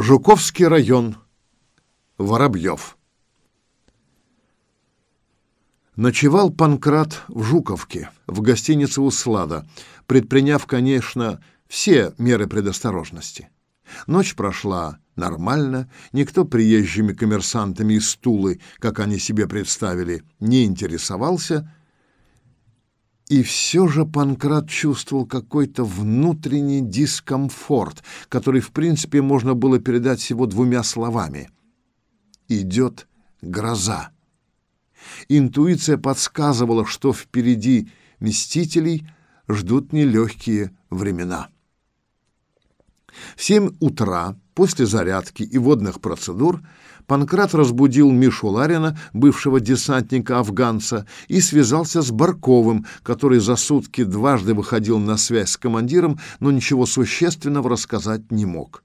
Жуковский район. Воробьев. Ночевал Панкрат в Жуковке, в гостинице «Услада», предприняв, конечно, все меры предосторожности. Ночь прошла нормально, никто приезжими коммерсантами из Тулы, как они себе представили, не интересовался, и все же Панкрат чувствовал какой-то внутренний дискомфорт, который, в принципе, можно было передать всего двумя словами. «Идет гроза». Интуиция подсказывала, что впереди мстителей ждут нелегкие времена. Семь утра, после зарядки и водных процедур, Панкрат разбудил Мишу Ларина, бывшего десантника-афганца, и связался с Барковым, который за сутки дважды выходил на связь с командиром, но ничего существенного рассказать не мог.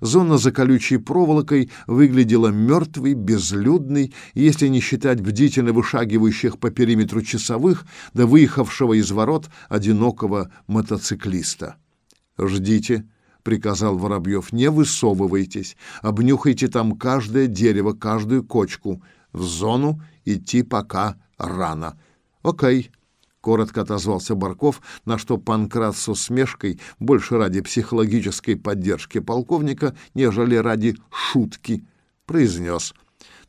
Зона за колючей проволокой выглядела мертвой, безлюдной, если не считать бдительно вышагивающих по периметру часовых до выехавшего из ворот одинокого мотоциклиста. «Ждите», — приказал Воробьев, — «не высовывайтесь, обнюхайте там каждое дерево, каждую кочку. В зону идти пока рано». «Окей», — коротко отозвался Барков, на что Панкрат с усмешкой, больше ради психологической поддержки полковника, нежели ради шутки, произнес.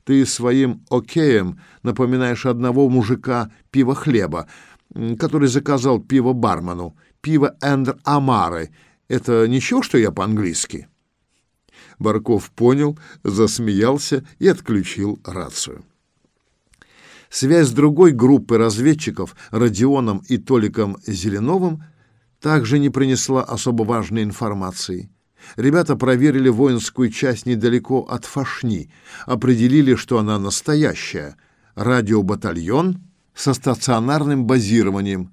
«Ты своим океем напоминаешь одного мужика пива-хлеба, который заказал пиво бармену, пиво Эндр Амары, это ничего, что я по-английски?» Барков понял, засмеялся и отключил рацию. Связь с другой группой разведчиков, Родионом и Толиком Зеленовым, также не принесла особо важной информации. Ребята проверили воинскую часть недалеко от Фашни, определили, что она настоящая, радиобатальон со стационарным базированием,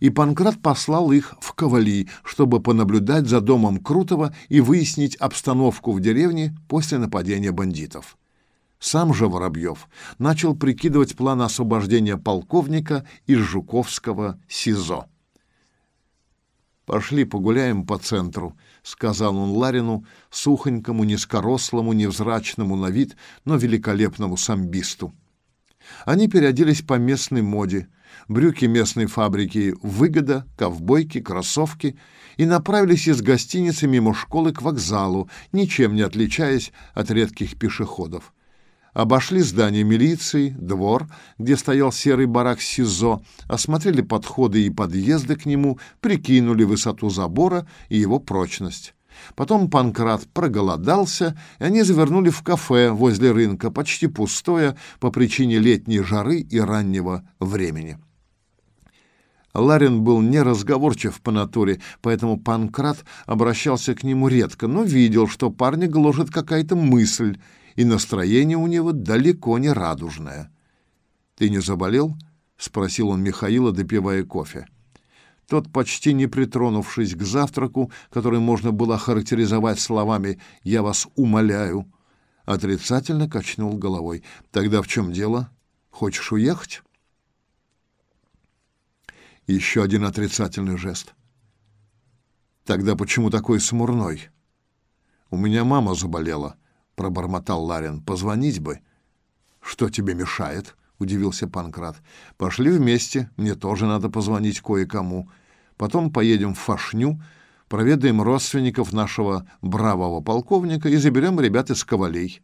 и Панкрат послал их в Ковали, чтобы понаблюдать за домом Крутого и выяснить обстановку в деревне после нападения бандитов. Сам же Воробьев начал прикидывать план освобождения полковника из Жуковского СИЗО. «Пошли погуляем по центру», — сказал он Ларину, сухонькому, низкорослому, невзрачному на вид, но великолепному самбисту. Они переоделись по местной моде — брюки местной фабрики «Выгода», ковбойки, кроссовки и направились из гостиницы мимо школы к вокзалу, ничем не отличаясь от редких пешеходов. Обошли здание милиции, двор, где стоял серый барак СИЗО, осмотрели подходы и подъезды к нему, прикинули высоту забора и его прочность. Потом Панкрат проголодался, и они завернули в кафе возле рынка, почти пустое по причине летней жары и раннего времени. Ларин был неразговорчив по натуре, поэтому Панкрат обращался к нему редко, но видел, что парня гложет какая-то мысль, и настроение у него далеко не радужное. «Ты не заболел?» — спросил он Михаила, допивая кофе. Тот, почти не притронувшись к завтраку, который можно было охарактеризовать словами «я вас умоляю», отрицательно качнул головой. «Тогда в чем дело? Хочешь уехать?» Еще один отрицательный жест. «Тогда почему такой смурной?» «У меня мама заболела», — пробормотал Ларин. «Позвонить бы». «Что тебе мешает?» — удивился Панкрат. «Пошли вместе, мне тоже надо позвонить кое-кому». Потом поедем в Фашню, проведаем родственников нашего бравого полковника и заберем ребят из Ковалей.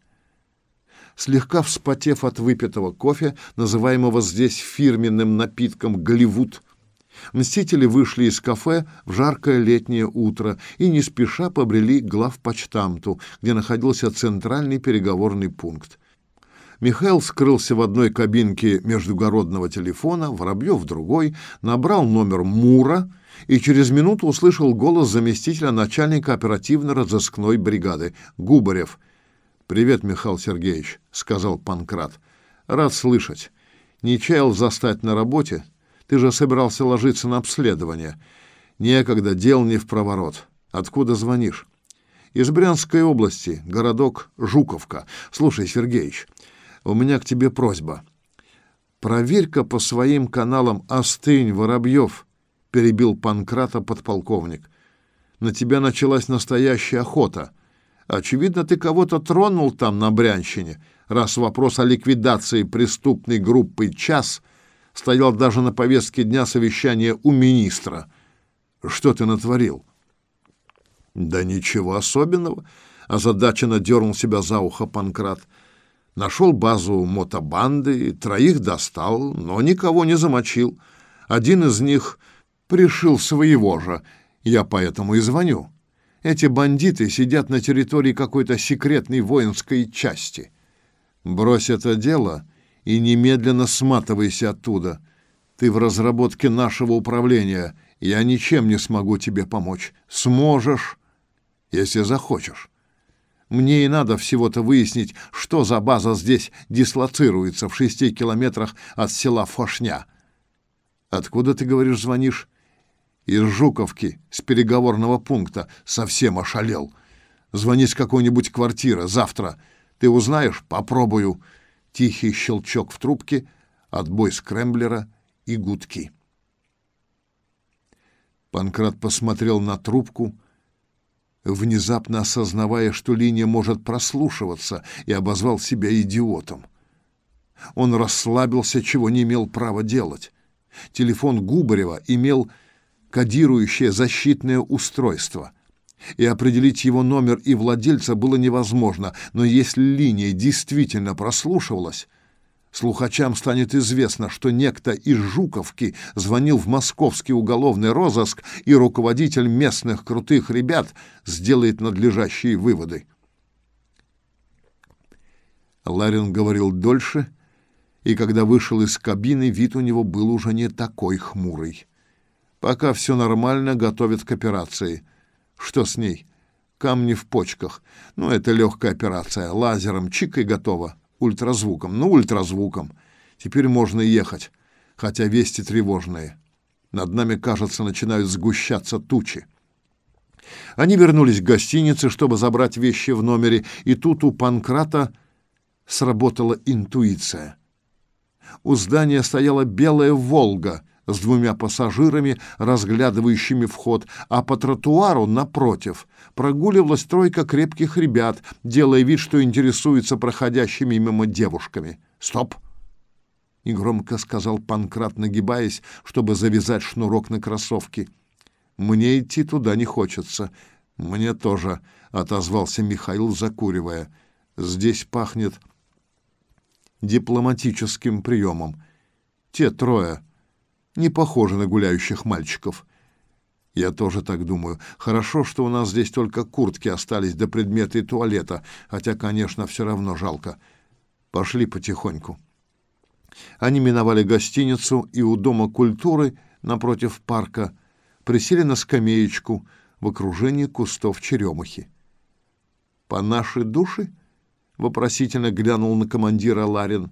Слегка вспотев от выпитого кофе, называемого здесь фирменным напитком «Голливуд», Мстители вышли из кафе в жаркое летнее утро и не спеша побрели к главпочтамту, где находился центральный переговорный пункт. Михаил скрылся в одной кабинке междугородного телефона, Воробьев в другой, набрал номер Мура и через минуту услышал голос заместителя начальника оперативно-розыскной бригады Губарев. «Привет, Михаил Сергеевич», — сказал Панкрат. «Рад слышать. Не чаял застать на работе? Ты же собирался ложиться на обследование. Некогда, дел не в проворот. Откуда звонишь?» «Из Брянской области, городок Жуковка. Слушай, Сергеич, у меня к тебе просьба. Проверь-ка по своим каналам «Остынь, Воробьев», — перебил Панкрата подполковник. «На тебя началась настоящая охота. Очевидно, ты кого-то тронул там на Брянщине, раз вопрос о ликвидации преступной группы «Час» стоял даже на повестке дня совещания у министра. Что ты натворил? Да ничего особенного, озадаченно дернул себя за ухо Панкрат. Нашел базу мотобанды, троих достал, но никого не замочил. Один из них пришил своего же, я поэтому и звоню. Эти бандиты сидят на территории какой-то секретной воинской части. Брось это дело и немедленно сматывайся оттуда. Ты в разработке нашего управления. Я ничем не смогу тебе помочь. Сможешь, если захочешь. Мне и надо всего-то выяснить, что за база здесь дислоцируется в шести километрах от села Фошня. Откуда, ты говоришь, звонишь? из Жуковки, с переговорного пункта, совсем ошалел. Звони с какой-нибудь квартиры завтра. Ты узнаешь? Попробую. Тихий щелчок в трубке, отбой скрэмблера и гудки. Панкрат посмотрел на трубку, внезапно осознавая, что линия может прослушиваться, и обозвал себя идиотом. Он расслабился, чего не имел права делать. Телефон Губарева имел кодирующее защитное устройство. И определить его номер и владельца было невозможно, но если линия действительно прослушивалась, слухачам станет известно, что некто из Жуковки звонил в московский уголовный розыск, и руководитель местных крутых ребят сделает надлежащие выводы. Ларин говорил дольше, и когда вышел из кабины, вид у него был уже не такой хмурый. Пока все нормально, готовят к операции. Что с ней? Камни в почках. Ну, это легкая операция. Лазером чик и готово. Ультразвуком. Ну, ультразвуком. Теперь можно ехать. Хотя вести тревожные. Над нами, кажется, начинают сгущаться тучи. Они вернулись к гостинице, чтобы забрать вещи в номере, и тут у Панкрата сработала интуиция. У здания стояла белая «Волга», с двумя пассажирами, разглядывающими вход, а по тротуару напротив прогуливалась тройка крепких ребят, делая вид, что интересуется проходящими мимо девушками. «Стоп!» — негромко сказал Панкрат, нагибаясь, чтобы завязать шнурок на кроссовке. «Мне идти туда не хочется». «Мне тоже», — отозвался Михаил, закуривая. «Здесь пахнет дипломатическим приемом. Те трое не похожи на гуляющих мальчиков. Я тоже так думаю. Хорошо, что у нас здесь только куртки остались до предметы туалета, хотя, конечно, все равно жалко. Пошли потихоньку. Они миновали гостиницу и у Дома культуры напротив парка присели на скамеечку в окружении кустов черемухи. «По нашей душе?» — вопросительно глянул на командира Ларин.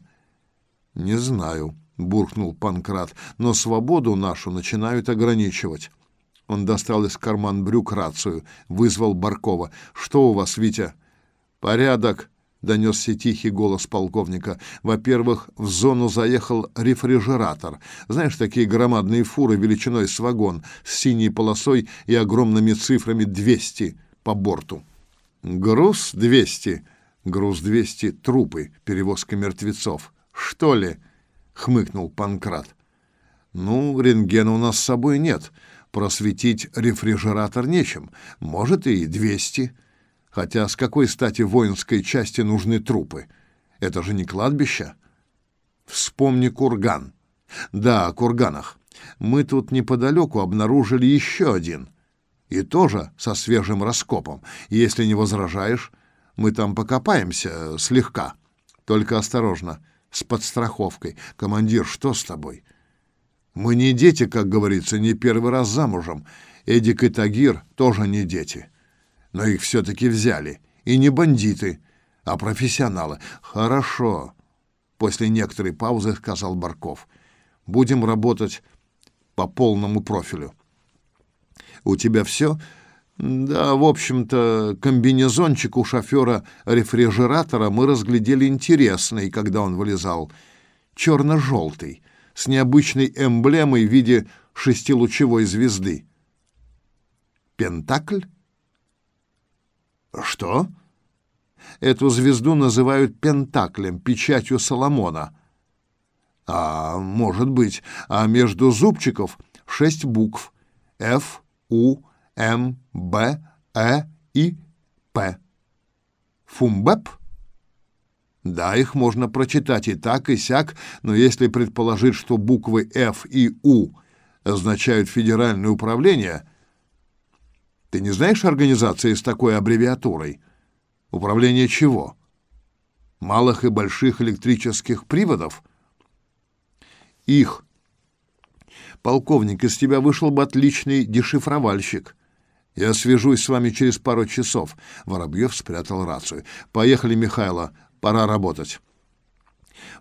«Не знаю», — буркнул Панкрат, — «но свободу нашу начинают ограничивать». Он достал из карман брюк рацию, вызвал Баркова. «Что у вас, Витя?» «Порядок», — донесся тихий голос полковника. «Во-первых, в зону заехал рефрижератор. Знаешь, такие громадные фуры величиной с вагон, с синей полосой и огромными цифрами 200 по борту». «Груз 200?» «Груз 200 — трупы, перевозка мертвецов». «Что ли?» — хмыкнул Панкрат. «Ну, рентгена у нас с собой нет. Просветить рефрижератор нечем. Может, и двести. Хотя с какой стати воинской части нужны трупы? Это же не кладбище. Вспомни курган. Да, о курганах. Мы тут неподалеку обнаружили еще один. И тоже со свежим раскопом. Если не возражаешь, мы там покопаемся слегка. Только осторожно» с подстраховкой. «Командир, что с тобой?» «Мы не дети, как говорится, не первый раз замужем. Эдик и Тагир тоже не дети. Но их все-таки взяли. И не бандиты, а профессионалы. Хорошо». После некоторой паузы сказал Барков. «Будем работать по полному профилю». «У тебя все?» Да, в общем-то, комбинезончик у шофера рефрижератора мы разглядели интересный, когда он вылезал. Черно-желтый, с необычной эмблемой в виде шестилучевой звезды. Пентакль? Что? Эту звезду называют Пентаклем, печатью Соломона. А может быть, а между зубчиков шесть букв F, U, M, B, E и П. Фумбеп? Да, их можно прочитать и так, и сяк, но если предположить, что буквы F и U означают федеральное управление, ты не знаешь организации с такой аббревиатурой? Управление чего? Малых и больших электрических приводов? Их. Полковник, из тебя вышел бы отличный дешифровальщик. Я свяжусь с вами через пару часов. Воробьев спрятал рацию. Поехали, Михайло, пора работать.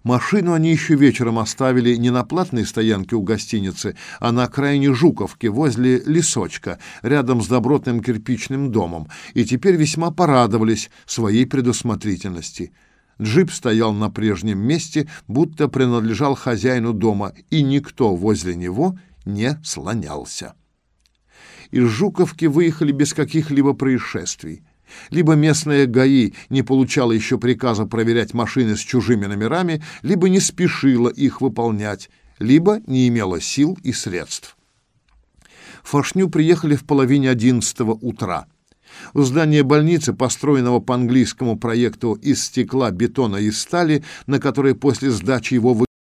Машину они еще вечером оставили не на платной стоянке у гостиницы, а на окраине Жуковки, возле лесочка, рядом с добротным кирпичным домом, и теперь весьма порадовались своей предусмотрительности. Джип стоял на прежнем месте, будто принадлежал хозяину дома, и никто возле него не слонялся. Из Жуковки выехали без каких-либо происшествий. Либо местная ГАИ не получала еще приказа проверять машины с чужими номерами, либо не спешила их выполнять, либо не имела сил и средств. Фашню приехали в половине одиннадцатого утра. У здания больницы, построенного по английскому проекту из стекла, бетона и стали, на которой после сдачи его